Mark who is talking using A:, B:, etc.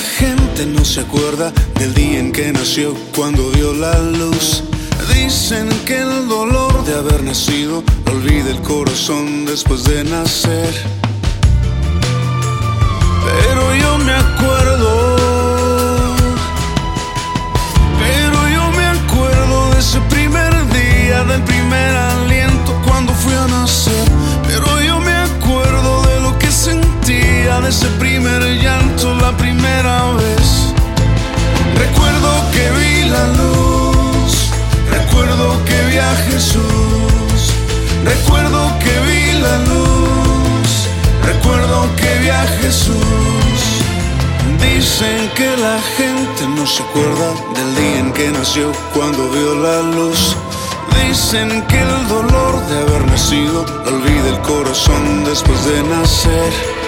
A: gente no se acuerda del día en que nació cuando vio la luz. Dicen que el dolor de haber nacido olvida el corazón después de nacer. Jesús. Dicen que la gente no se acuerda del día en que nació cuando vio la luz. Dicen que el dolor de haber nacido olvida el corazón después de nacer.